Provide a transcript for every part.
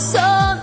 yaparsan affetmem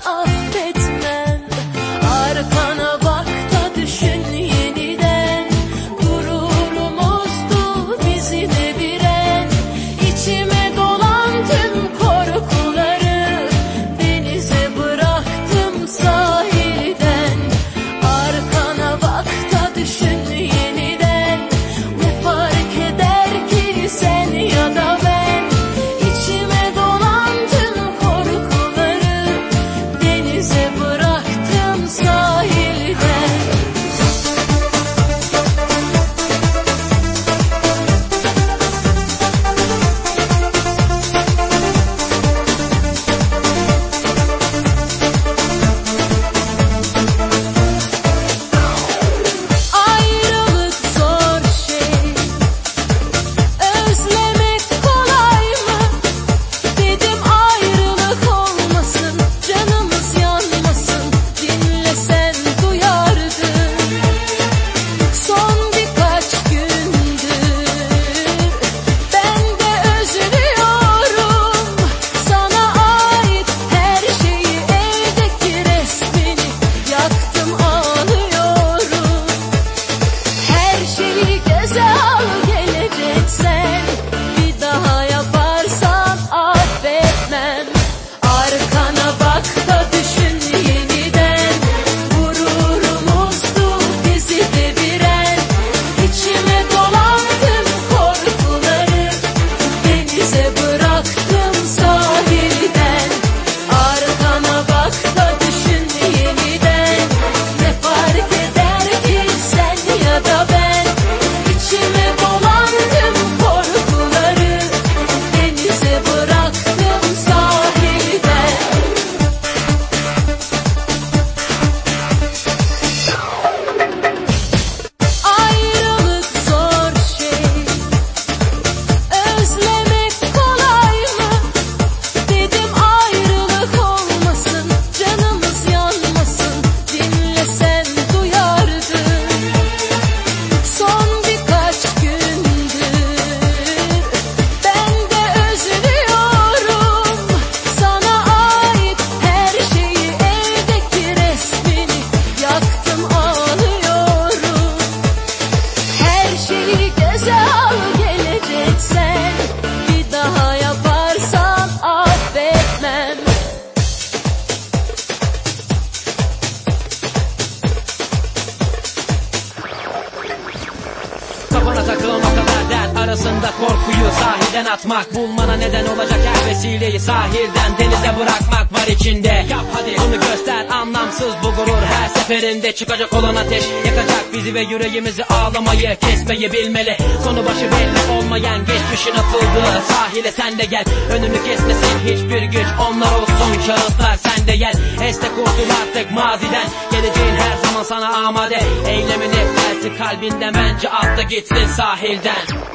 şeyi göze al geleceksen Bir daha yaparsan affetmem. Kafana kadar dert arasında korkuyu sahilden atmak. Bulmana neden olacak her vesileyi sahilden denize bırakmak var içinde. Yap hadi. Bunu göster anlamsız bu gurur. Her seferinde Çıkacak olan ateş yakacak bizi ve yüreğimizi ağlamayı kesmeyi bilmeli. Sonu başı belli olmayan geçmişin atıldığı sahile sen de gel. Önünü kesmesin hiçbir güç onlar olsun. Kağıtlar sende yer. Este kurtul artık maziden. Geleceğin her zaman sana amade. Eylemini versin kalbinden bence atla gitsin sahilden